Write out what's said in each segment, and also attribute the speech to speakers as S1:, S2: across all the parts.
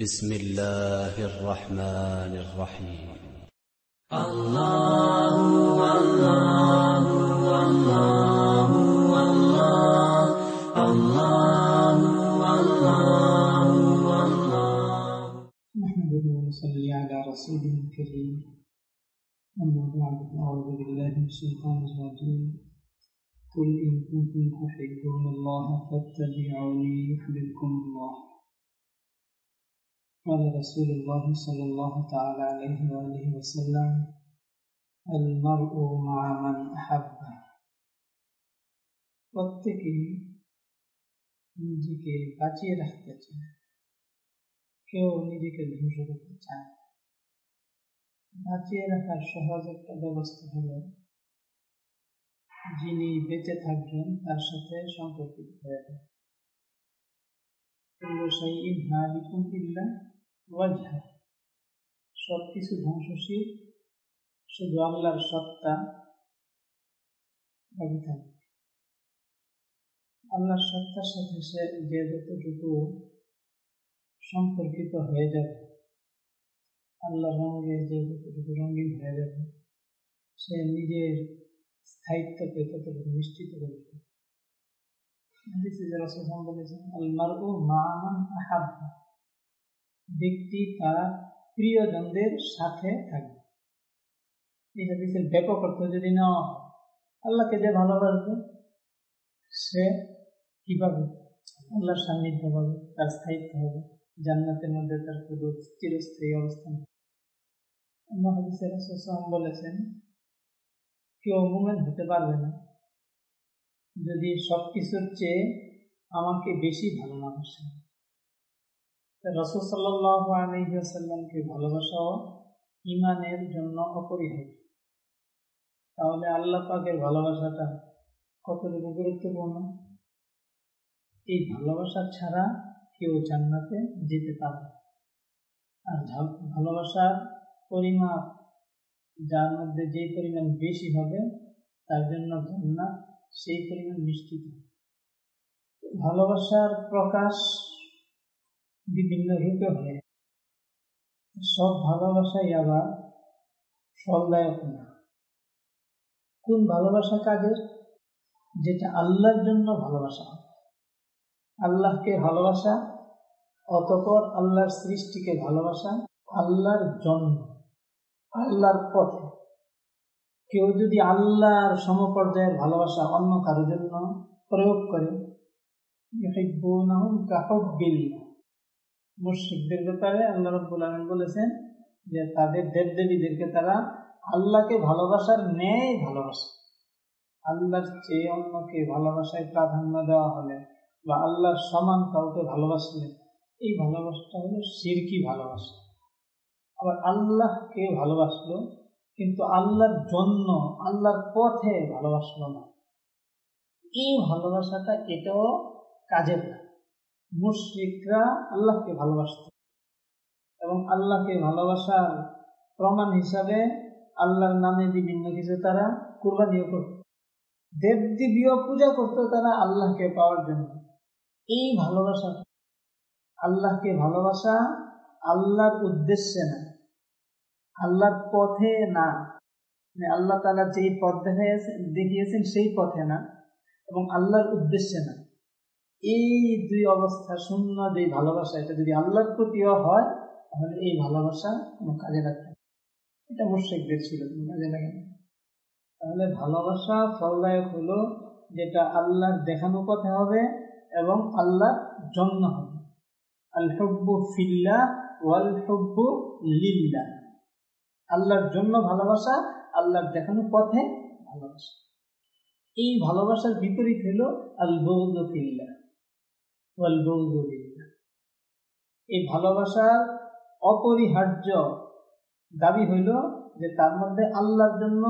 S1: بسم الله الرحمن الرحيم.
S2: نحمده ونصلي على رسوله الكريم. أما بعد أعوذ بالله من الشيطان الرجيم. قل إن كنتم تحبون الله فاتبعوني يحببكم الله. قال رسول الله صلى الله تعالى عليه وآله وسلم المرء مع من أحب প্রত্যেকেই নিজেকে বাঁচিয়ে রাখতে চায় কেউ নিজেকে ধ্বংস করতে চায় না। বাঁচিয়ে রাখার সহজ একটা ব্যবস্থা হলো যিনি বেঁচে থাকবেন তার সাথে সম্পর্কিত হয়ে যাবে সব কিছু ধ্বংসশীল, শুধু আল্লাহর সত্তা বাকি থাকবে। আল্লাহর সত্তার সাথে সে যে যতটুকু সম্পর্কিত হয়ে যাবে আল্লাহ রঙে যে যতটুকু রঙিন হয়ে যাবে, সে নিজের স্থায়িত্বকে ততটুকু নিশ্চিত করবে বলেছেন আল্লাহর ও মান আহাব্বা। ব্যক্তি তার প্রিয়জনদের সাথে থাকবে। এই হাদিসের ব্যাপক অর্থ যদি নেওয়া হয়, আল্লাহকে যে ভালোবাসবে, সে কীভাবে আল্লাহর সান্নিধ্য হবে তার স্থায়িত্ব হবে জান্নাতের মধ্যে তার পুরো চিরস্থায়ী অবস্থান বলেছেন, কেউ মুমেন হতে পারবে না যদি সবকিছুর চেয়ে আমাকে বেশি ভালো মানুষে রসদ সাল্লামকে ভালোবাসাও ইমানের জন্য অপরিহার্য। তাহলে আল্লাহ পাকের ভালোবাসাটা কতটুকু গুরুত্বপূর্ণ? এই ভালোবাসা ছাড়া কেউ জান্নাতে যেতে পারবে আর ভালোবাসার পরিমাপ যার মধ্যে যে পরিমাণ বেশি হবে, তার জন্য জান্নাত সেই পরিমাণ নিশ্চিত। ভালোবাসার প্রকাশ বিভিন্ন রূপে হয়। সব ভালোবাসাই আবার ফলদায়ক না কোন ভালোবাসা কাজের যেটা আল্লাহর জন্য ভালোবাসা। আল্লাহকে ভালোবাসা, অতপর আল্লাহর সৃষ্টিকে ভালোবাসা, আল্লাহর জন্ম, আল্লাহর পথে। কেউ যদি আল্লাহর সমপর্যায়ের ভালোবাসা অন্য কারোর জন্য প্রয়োগ করে মুর্শিকদের ব্যাপারে আল্লাহ রব্বুল আলম বলেছেন যে তাদের দেবদেবীদেরকে তারা আল্লাহকে ভালোবাসার ন্যায় ভালোবাসে। আল্লাহর চেয়ে অন্যকে ভালোবাসায় প্রাধান্য দেওয়া হলে বা আল্লাহর সমান কাউকে ভালোবাসলে এই ভালোবাসাটা হলো সিরকি ভালোবাসা। আবার আল্লাহকে ভালোবাসলো কিন্তু আল্লাহর জন্য, আল্লাহর পথে ভালোবাসলো না। এই ভালোবাসাটা এটাও কাজের না। মুশ্রিকরা আল্লাহকে ভালোবাসত। এবং আল্লাহকে ভালোবাসার প্রমাণ হিসাবে আল্লাহর নামে বিভিন্ন কিছু তারা কুরবানিও করত। দেবদেবীও পূজা করত তারা আল্লাহকে পাওয়ার জন্য। এই ভালোবাসা আল্লাহকে ভালোবাসা আল্লাহর উদ্দেশ্যে না, আল্লাহর পথে না। মানে আল্লাহ তালা যেই পথ দেখাইয়াছেন দেখিয়েছেন সেই পথে না, এবং আল্লাহর উদ্দেশ্যে না। এই দুই অবস্থা শূন্য যে ভালোবাসা, এটা যদি আল্লাহর প্রতিও হয়, তাহলে এই ভালোবাসা কোনো কাজে লাগবে এটা মুর্শেকদের ছিল কাজে লাগে না। তাহলে ভালোবাসা ফলদায়ক হলো যেটা আল্লাহর দেখানো পথে হবে এবং আল্লাহর জন্য হবে। আল ফিল্লা ওয়াল হব্বু লিল্লা আল্লাহর জন্য ভালোবাসা, আল্লাহর দেখানো পথে ভালোবাসা। এই ভালোবাসার বিপরীত হলো আল ফিল্লা এই ভালোবাসার অপরিহার্য দাবি হইল যে তার মধ্যে আল্লাহর জন্য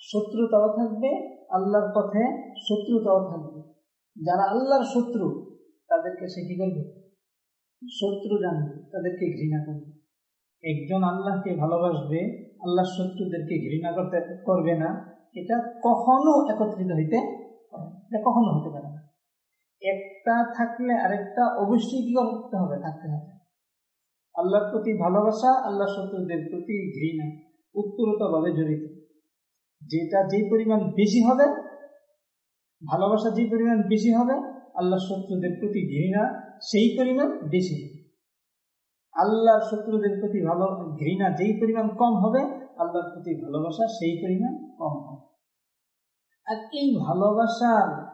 S2: শত্রুতাও থাকবে, আল্লাহর পথে শত্রুতাও থাকবে। যারা আল্লাহর শত্রু, তাদেরকে সে কি করবে? শত্রু জানবে, তাদেরকে ঘৃণা করবে। একজন আল্লাহকে ভালোবাসবে, আল্লাহর শত্রুদেরকে ঘৃণা করতে, করবে না, এটা কখনো একত্রিত হইতে এটা কখনো হতে পারে একটা থাকলে আরেকটা অবশ্যই কি করতে হবে? থাকতে হবে। আল্লাহর প্রতি ভালোবাসা আল্লাহ শত্রুদের প্রতি ঘৃণা, উত্তরতভাবে জড়িত। যেটা যে পরিমাণ বেশি হবে, ভালোবাসা যে পরিমাণ বেশি হবে আল্লাহ শত্রুদের প্রতি ঘৃণা সেই পরিমাণ বেশি হবে। আল্লাহর শত্রুদের প্রতি ভালো, ঘৃণা যেই পরিমাণ কম হবে, আল্লাহর প্রতি ভালোবাসা সেই পরিমাণ কম হবে। আর এই ভালোবাসার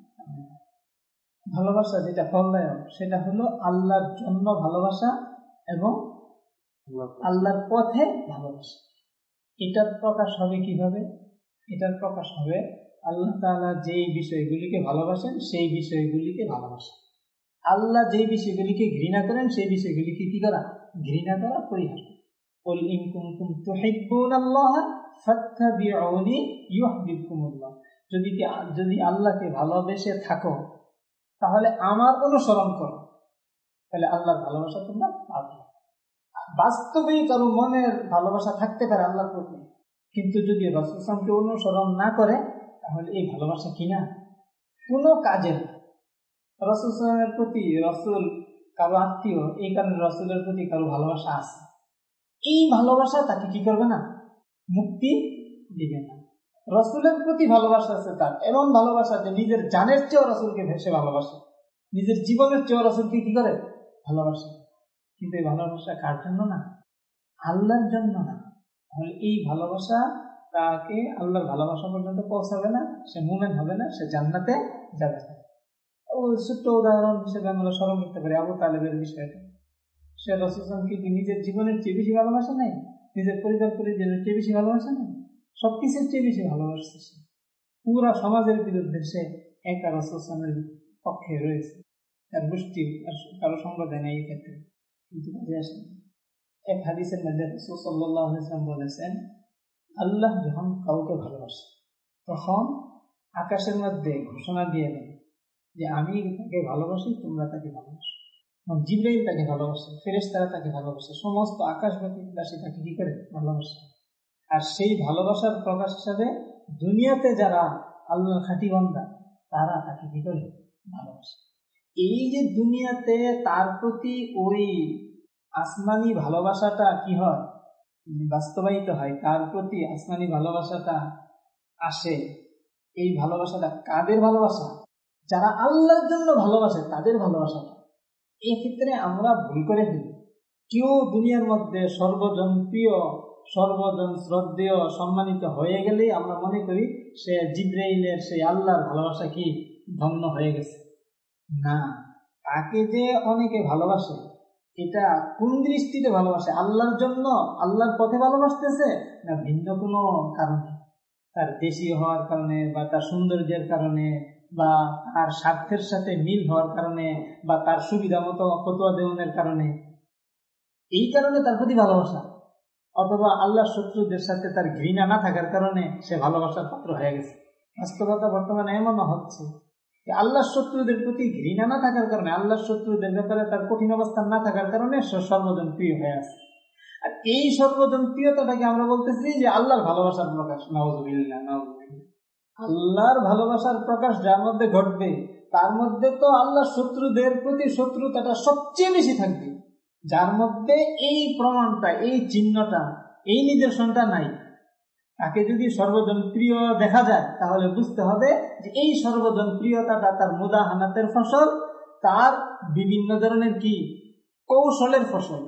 S2: ভালোবাসা যেটা ফলদায়ক সেটা হলো আল্লাহর জন্য ভালোবাসা এবং আল্লাহর পথে ভালোবাসা। এটার প্রকাশ হবে কীভাবে? এটার প্রকাশ হবে আল্লাহ তালা যেই বিষয়গুলিকে ভালোবাসেন, সেই বিষয়গুলিকে ভালোবাসেন। আল্লাহ যেই বিষয়গুলিকে ঘৃণা করেন, সেই বিষয়গুলিকে কি করা? ঘৃণা করা, পরিহার যদি যদি আল্লাহকে ভালোবেসে থাকো তাহলে আমার অনুসরণ করো। তাহলে আল্লাহর ভালোবাসা তোমরা পাবে। বাস্তবেই কারও মনের ভালোবাসা থাকতে পারে আল্লাহর প্রতি। কিন্তু যদি রসুলকে অনুসরণ না করে, তাহলে এই ভালোবাসা কিনা? কোনো কাজের রসুলের প্রতি রসুল কারও আত্মীয়, এই কারণে রসুলের প্রতি কারও ভালোবাসা আছে। এই ভালোবাসা তাকে কি করবে না? মুক্তি দিবে না। রসুলের প্রতি ভালোবাসা আছে তার। এমন ভালোবাসা যে নিজের জানের চেয়েও রসুলকে ভেসে ভালোবাসে। নিজের জীবনের চেয়েও রসুলকে কি করে? ভালোবাসে। কিন্তু এই ভালোবাসা কার জন্য না? আল্লাহর জন্য না। তাহলে এই ভালোবাসা তাকে আল্লাহর ভালোবাসা পর্যন্ত পৌঁছাবে না, সে মুমেন্ট হবে না, সে জান্নাতে যাবে ছোট্ট উদাহরণ হিসেবে আমরা স্মরণ করতে পারি, আবু তালেবের বিষয়টা। সে রসুলকে কি নিজের জীবনের চেয়ে বেশি ভালোবাসা নেই? নিজের পরিবার পরিজনের চেয়ে বেশি ভালোবাসা নেই? সবকিছুর চেয়ে বেশি ভালোবাসছে সে। পুরা সমাজের বিরুদ্ধে সে একা রসুলের পক্ষে রয়েছে। তার গোষ্ঠী কারও সঙ্গ দেয় না এই ক্ষেত্রে। কিন্তু কাজে আসে। এক হাদিসের মধ্যে রসুল সাল্লাম বলেছেন, আল্লাহ যখন কাউকে ভালোবাসে, তখন আকাশের মধ্যে ঘোষণা দিয়ে দেন যে, আমি তাকে ভালোবাসি, তোমরা তাকে ভালোবাসো। জিব্রাইল তাকে ভালোবাসে ফেরেস তারা তাকে ভালোবাসে। সমস্ত আকাশবাসী তাকে কি করে? ভালোবাসে। আর সেই ভালোবাসার প্রকাশ হিসাবে দুনিয়াতে যারা আল্লাহ খাটি বন্দা তারা তাকে কি করে? ভালোবাসে। এই যে দুনিয়াতে তার প্রতি ওই আসমানি ভালোবাসাটা কি হয়? বাস্তবায়িত হয়, তার প্রতি আসমানি ভালোবাসাটা আসে। এই ভালোবাসাটা কাদের ভালোবাসা? যারা আল্লাহর জন্য ভালোবাসে, তাদের ভালোবাসাটা। এই ক্ষেত্রে আমরা ভুল করে ফেলি। কেউ দুনিয়ার মধ্যে সর্বজনপ্রিয় সর্বজন শ্রদ্ধেয়, সম্মানিত হয়ে গেলেই আমরা মনে করি সে জিব্রাইলের সেই আল্লাহর ভালোবাসা কি ধন্য হয়ে গেছে। না, তাকে যে অনেকে ভালোবাসে, এটা কোন দৃষ্টিতে ভালোবাসে? আল্লাহর জন্য, আল্লাহর পথে ভালোবাসতেছে না ভিন্ন কোনো কারণে? তার দেশি হওয়ার কারণে বা তার সৌন্দর্যের কারণে বা তার স্বার্থের সাথে মিল হওয়ার কারণে বা তার সুবিধা মতো ফতোয়া দেওয়ানের কারণে? এই কারণে তার প্রতি ভালোবাসা। অথবা আল্লাহ শত্রুদের সাথে তার ঘৃণা না থাকার কারণে সে ভালোবাসার পাত্র হয়ে গেছে। বাস্তবতা বর্তমানে এমনও হচ্ছে যে আল্লাহ শত্রুদের প্রতি ঘৃণা না থাকার কারণে, আল্লাহ শত্রুদের ব্যাপারে তার কঠিন অবস্থান না থাকার কারণে সে সর্বজন প্রিয় হয়ে আছে। আর এই সর্বজন প্রিয়তাটাকে আমরা বলতেছি যে আল্লাহর ভালোবাসার প্রকাশ। নওয়াজবিল্লা আল্লাহর ভালোবাসার প্রকাশ যার মধ্যে ঘটবে, তার মধ্যে তো আল্লাহ শত্রুদের প্রতি শত্রুতাটা সবচেয়ে বেশি থাকবে। যার মধ্যে এই প্রমাণটা, এই চিহ্নটা, এই নিদর্শনটা নাই। তাকে যদি সর্বজনপ্রিয় দেখা যায়, তাহলে বুঝতে হবে যে এই সর্বজনপ্রিয়তাটা তার মুদাহানাতের ফসল, তার বিভিন্ন ধরনের কি? কৌশলের ফসল।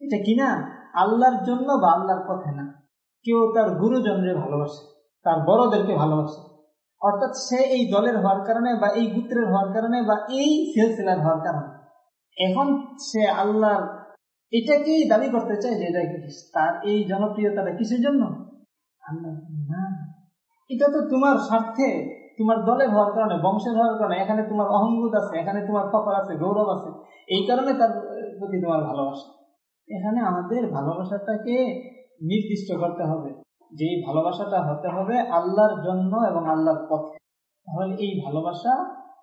S2: এটা কিনা আল্লাহর জন্য বা আল্লাহর পথে না। কেউ তার গুরুজনরে ভালোবাসে, তার বড়দেরকে ভালোবাসে। অর্থাৎ সে এই দলের হওয়ার কারণে বা এই গুত্রের হওয়ার কারণে বা এই সিলসিলার হওয়ার কারণে। এখন সে আল্লাহর এটাকেই দাবি করতে চায় যে এটা তার এই জনপ্রিয়তাটা কিসের জন্য? আল্লাহ না। এটা তো তোমার স্বার্থে, তোমার দলের হওয়ার কারণে, বংশের হওয়ার কারণে, এখানে তোমার অহংবোধ আছে, এখানে তোমার ফকর আছে, গৌরব আছে। এই কারণে তার প্রতি তোমার ভালোবাসা। এখানে আমাদের ভালোবাসাটাকে নির্দিষ্ট করতে হবে। যে এই ভালোবাসাটা হতে হবে আল্লাহর জন্য এবং আল্লাহর পথে। তাহলে এই ভালোবাসা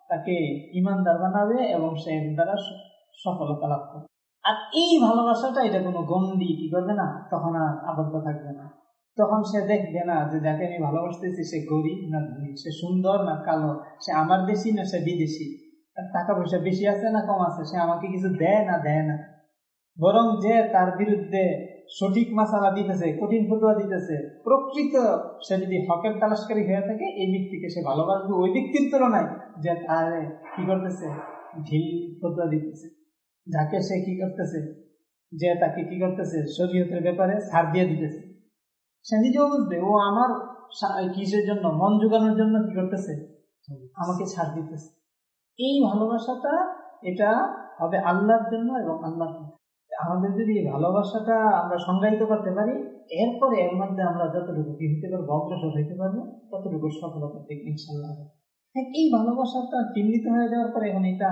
S2: তাকে ইমানদার বানাবে এবং সে দ্বারা সফলতা লাভ করবে আর এই ভালোবাসাটা এটা কোনো গন্ডি কি করবে না? তখন আর আবদ্ধ থাকবে না। তখন সে দেখবে না যে যাকে আমি ভালোবাসতেছি, সে গরিব না ধনী, সে সুন্দর না কালো, সে আমার দেশি না সে বিদেশি। তার টাকা পয়সা বেশি আছে না কম আছে, সে আমাকে কিছু দেয় না দেয় না। বরং যে তার বিরুদ্ধে সঠিক মাসালা দিতেছে, কঠিন ফতুয়া দিতেছে, প্রকৃত সে যদি হকের তালাশকারী হয়ে থাকে, এই ব্যক্তিকে সে ভালোবাসবে। ওই ব্যক্তির তুলনায় যে তার কি করতেছে? ঢিল ফতুয়া দিতেছে। যাকে সে কি করতেছে, যে তাকে কি করতেছে, শরীয়তের ব্যাপারে ছাড় দিয়ে দিতেছে। সে নিজেও বুঝবে, ও আমার কিসের জন্য, মন জোগানোর জন্য কি করতেছে? আমাকে ছাড় দিতেছে। এই ভালোবাসাটা, এটা হবে আল্লাহর জন্য এবং আল্লাহ আমাদের যদি ভালোবাসাটা আমরা সংজ্ঞায়িত করতে পারি, এরপরে এর মধ্যে আমরা যতটুকু হতে পারব, অগ্রসর হইতে পারব, ততটুকু সফলতা থেকে ইনশাল্লাহ এই ভালোবাসাটা চিহ্নিত হয়ে যাওয়ার পরে এখন এটা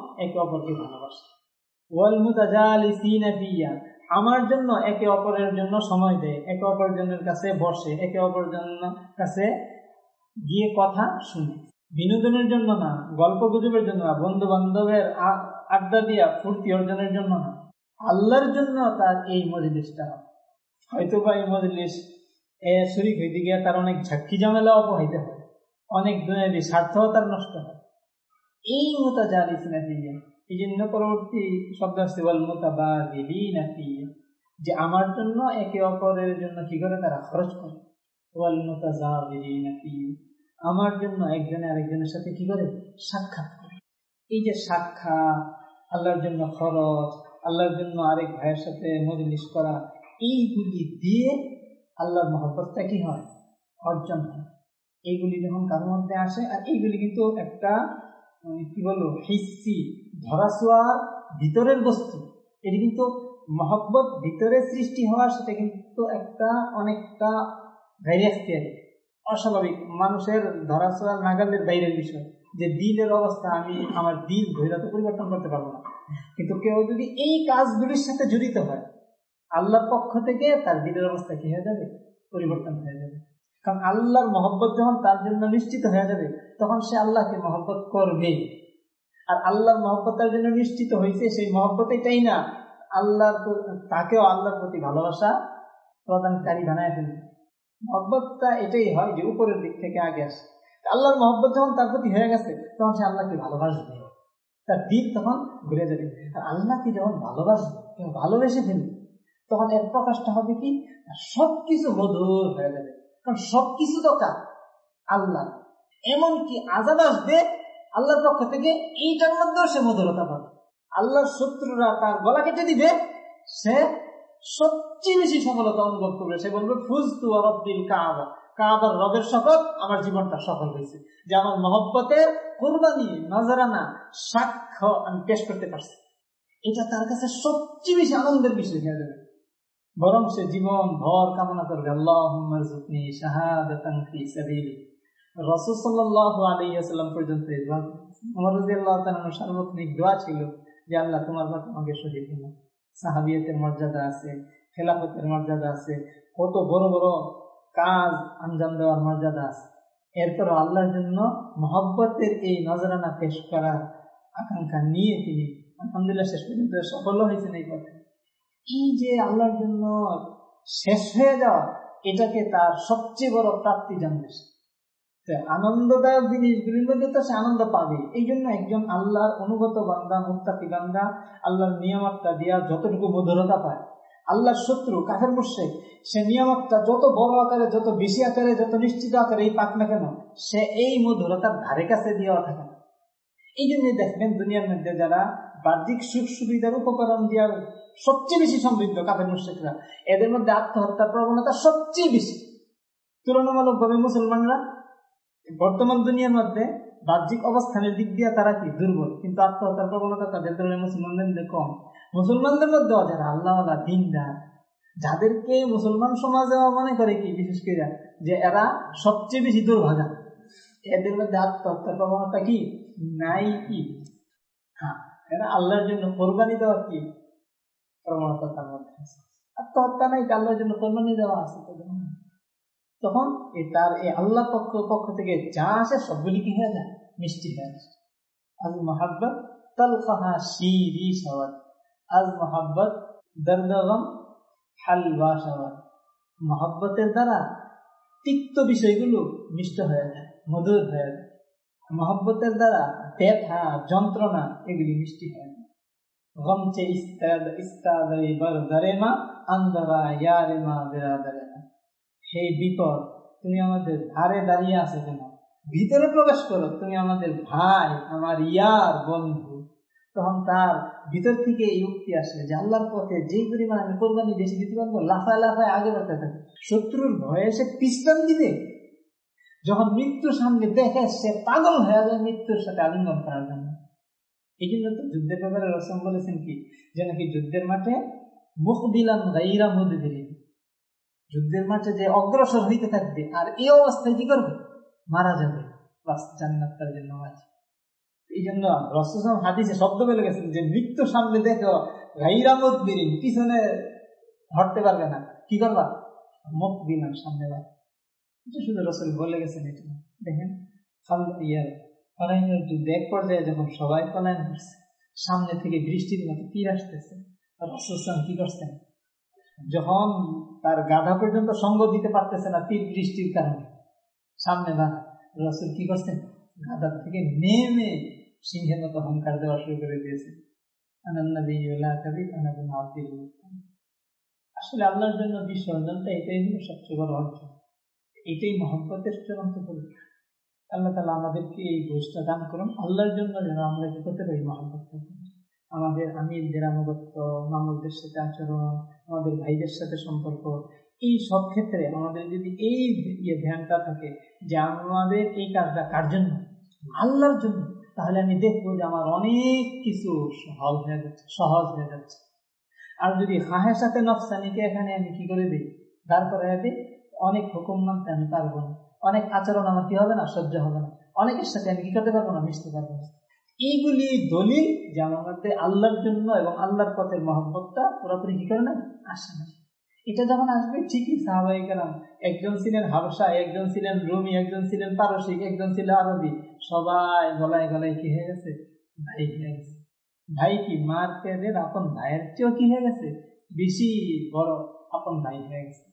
S2: একে অপরকে ভালোবাসে। ওয়াল আমার জন্য একে অপরের জন্য সময় দেয়, একে অপরজনের কাছে বসে, একে অপরজনের কাছে গিয়ে কথা শুনে। বিনোদনের জন্য না গল্প গুজবের জন্য না বন্ধু বান্ধবের আড্ডা দিয়া ফুর্তি অর্জনের জন্য না। আল্লাহর জন্য তার এই মজলিসটা হয়তো বা এই মজলিস এ শরিক হইতে গিয়ে তার অনেক ঝাক্কি ঝামেলা অপহাইতে হয়। অনেক দুনিয়াবি স্বার্থও তার নষ্ট হয়। এই মোতা জালিস না দিয়ে এই জন্য পরবর্তী শব্দ আসছে যে আমার জন্য একে অপরের জন্য কি করে? তারা খরচ করে। ওয়াল মোতা যা না আমার জন্য একজনে আরেকজনের সাথে কি করে? সাক্ষাৎ করে। এই যে সাক্ষাৎ, আল্লাহর জন্য খরচ, আল্লাহর জন্য আরেক ভাইয়ের সাথে মজলিস করা, এইগুলি দিয়ে আল্লাহর মহব্বতটা কি হয়? অর্জন হয়। এইগুলি যখন কারোর মধ্যে আসে, আর এইগুলি কিন্তু একটা কি বলব হিসি ধরাছোয়ার ভিতরের বস্তু। এটি কিন্তু মহব্বত ভিতরে সৃষ্টি হওয়ার সাথে কিন্তু একটা অনেকটা ভ্যারিয়াক্তিয়ারি অস্বাভাবিক। মানুষের ধরাছোয়ার নাগালের বাইরের বিষয়। যে দিলের অবস্থা, আমি আমার দিল ধৈর্য পরিবর্তন করতে পারব না। কিন্তু কেউ যদি এই কাজগুলির সাথে জড়িত হয়, আল্লাহর পক্ষ থেকে তার দিলের অবস্থা কি হয়ে যাবে? পরিবর্তন হয়ে যাবে। কারণ আল্লাহর মহব্বত যখন তার জন্য নিশ্চিত হয়ে যাবে, তখন সে আল্লাহকে মহব্বত করবে। আর আল্লাহর মহব্বত তার জন্য নিশ্চিত হয়েছে, সেই মহব্বত এটাই না। আল্লাহর তাকেও আল্লাহর প্রতি ভালোবাসা প্রদানকারী বানায় ফেলবে। মহব্বতটা এটাই হয় যে উপরের দিক থেকে আগে আসে। আল্লাহর মহব্বত যখন তার প্রতি হয়ে গেছে, তখন সে আল্লাহকে ভালোবাসবে। তার দিক তখন ঘুরে যাবে। আর আল্লাহকে যখন ভালোবাসবে ভালোবেসে ফেলবে, তখন এর প্রকাশটা হবে কি? সবকিছু মধুর হয়ে যাবে। কারণ সবকিছু তো কার আল্লাহ। এমনকি আজাদ আসবে, আল্লাহর পক্ষ থেকে এইটার মধ্যেও সে মধুরতা পাবে। আল্লাহর শত্রুরা তার গলা কেটে দিবে, সে সবচেয়ে বেশি সফলতা অনুভব করবে। সে বলবে ফুজ তু রব্বিল কাবা। কাবার রবের শপথ আমার জীবনটা সফল হয়েছে। যে আমার মহব্বতের কোরবানি, নজরানা, সাক্ষ্য আমি পেশ করতে পারছি। এটা তার কাছে সবচেয়ে বেশি আনন্দের বিষয় হয়ে যাবে। বরং সে জীবন ভর কামনা করবে আল্লাহ আছে মর্যাদা আছে, কত বড় বড় কাজ, আঞ্জাম দেওয়ার মর্যাদা আছে। এরপর আল্লাহর জন্য মহব্বতের এই নজরানা পেশ করার আকাঙ্ক্ষা নিয়ে তিনি আলহামদুলিল্লাহ শেষ পর্যন্ত সফল হয়েছেন এই পথে। এই যে আল্লাহর জন্য শেষ হয়ে যাওয়া, এটাকে তার সবচেয়ে বড় প্রাপ্তি জানতেছে আনন্দদায়ক জিনিসগুলির মধ্যে তো সে আনন্দ পাবে। এই জন্য একজন আল্লাহর অনুগত বান্দা মুক্তাকি বান্দা, আল্লাহর নিয়ামতটা দিয়া যতটুকু মধুরতা পায়। আল্লাহর শত্রু কাঠের মুর্শে সে নিয়ামতটা যত বড় আকারে, যত বেশি আকারে, যত নিশ্চিত আকারে এই পাক না কেন, সে এই মধুরতার ধারে কাছে দেওয়া থাকে এই জন্য দেখবেন দুনিয়ার মধ্যে যারা বাহ্যিক সুখ সুবিধার উপকরণ দিয়া সবচেয়ে বেশি সমৃদ্ধ কাপের মুশ্রিকরা। এদের মধ্যে আত্মহত্যার প্রবণতা সবচেয়ে বেশি। তুলনামূলক ভাবে মুসলমানরা বর্তমান দুনিয়ার মধ্যে বাহ্যিক অবস্থানের দিক দিয়ে তারা কি? দুর্বল। কিন্তু আত্মহত্যার প্রবণতা তাদের তুলনায় মুসলমানদের মধ্যে কম। মুসলমানদের মধ্যে যারা আল্লাহ দিনদার, যাদেরকে মুসলমান সমাজে মনে করে কি? বিশেষ করে যে এরা সবচেয়ে বেশি দুর্ভাগা। এদের মধ্যে আত্মহত্যার প্রবণতা কি? নাই কি? হ্যাঁ এরা আল্লাহর জন্য কোরবানি দেওয়া কি? প্রবণতা মধ্যে আছে আত্মহত্যা নাই আল্লাহর জন্য কোরবানি দেওয়া আছে তখন তার এই আল্লাহ পক্ষ পক্ষ থেকে যা আসে, সবগুলি কি হয়ে যায়? মিষ্টি হয়ে আজ মোহাব্বত তলফাহা শিরি সওয়াদ। আজ দ্বারা তিক্ত বিষয়গুলো মিষ্ট হয়ে যায়, মধুর হয়ে যায়। মহব্বতের দ্বারা ব্যথা, যন্ত্রণা, এগুলি মিষ্টি হয়ে হে বিপদ তুমি আমাদের ধারে দাঁড়িয়ে আছো কেন? ভিতরে প্রবেশ করো, তুমি আমাদের ভাই, আমার ইয়ার বন্ধু। তখন তার ভিতর থেকে এই উক্তি আসে যে আল্লাহর পথে যেই পরিমাণ আমি কোরবানি বেশি দিতে পারব, লাফায় লাফায় আগে বাড়তে থাকে শত্রুর ভয়ে সে পিস্তান দিবে। যখন মৃত্যুর সামনে দেখে সে পাগল হয়ে যাবে মৃত্যুর সাথে আলিঙ্গন করার জন্য। এই জন্য তো যুদ্ধের ব্যাপারে রসম বলেছেন কি? যে নাকি যুদ্ধের মাঠে মুখ দিলাম গাইরা মধ্যে দিলেন যুদ্ধের মাঠে যে অগ্রসর হইতে থাকবে, আর এই অবস্থায় কি করবে? মারা যাবে। এই জন্য শব্দ পেলে গেছেন যে, মৃত্যুর সামনে দেখো গাইরামত বিরিন পিছনে হটতে পারবে না। কি করবা? মুখ দিলাম সামনে শুধু রসুল বলে গেছেন, এটা দেখেন এক পর্যায়ে যখন সবাই পলায়ন করছে সামনে থেকে বৃষ্টির মতো তীর আসতেছে। কি করছেন? যখন তার গাধা পর্যন্ত সঙ্গ দিতে পারতেছে না তীর বৃষ্টির কারণে। সামনে না, রসুল কি করছেন? গাধা থেকে নেমে সিংহের মতো হংকার দেওয়া শুরু করে দিয়েছে। আসলে আল্লাহর জন্য বিসর্জনটা এটাই হলো সবচেয়ে বড় অর্জন। এটাই মহব্বতের চূড়ান্ত পরীক্ষা আল্লাহ তালা আমাদেরকে এই ঘোষটা দান করুন। আল্লাহর জন্য যেন আমরা কি করতে পারি? মহব্বত আমাদের আমিরদের আনুগত্য মামুলদের সাথে আচরণ, আমাদের ভাইদের সাথে সম্পর্ক, এই সব ক্ষেত্রে আমাদের যদি এই ইয়ে ধ্যানটা থাকে যে আমাদের এই কাজটা কার জন্য? আল্লাহর জন্য। তাহলে আমি দেখব যে আমার অনেক কিছু সহজ হয়ে যাচ্ছে, সহজ হয়ে যাচ্ছে। আর যদি হাঁহের সাথে নফসানিকে এখানে আমি কি করে দিই? করে দিই? অনেক হুকুম মানতে আমি পারব না। অনেক আচরণ আমার কি হবে না, সহ্য হবে না। অনেকের সাথে আমি কি করতে পারব না, মিশতে পারব এইগুলি দলিল যে আমার মধ্যে আল্লাহর জন্য এবং আল্লাহর পথের মহব্বতটা পুরোপুরি কি করে না, আসে না। এটা যখন আসবে, ঠিকই সাহাবাহিক কালাম একজন ছিলেন হাবসা একজন ছিলেন রুমি, একজন ছিলেন পারসিক একজন ছিল আরবি, সবাই গলায় গলায় কি হয়ে গেছে? ভাই হয়ে গেছে। ভাই কি মার পেদের আপন ভাইয়ের চেয়েও কি হয়ে গেছে? বেশি বড় আপন ভাই হয়ে গেছে।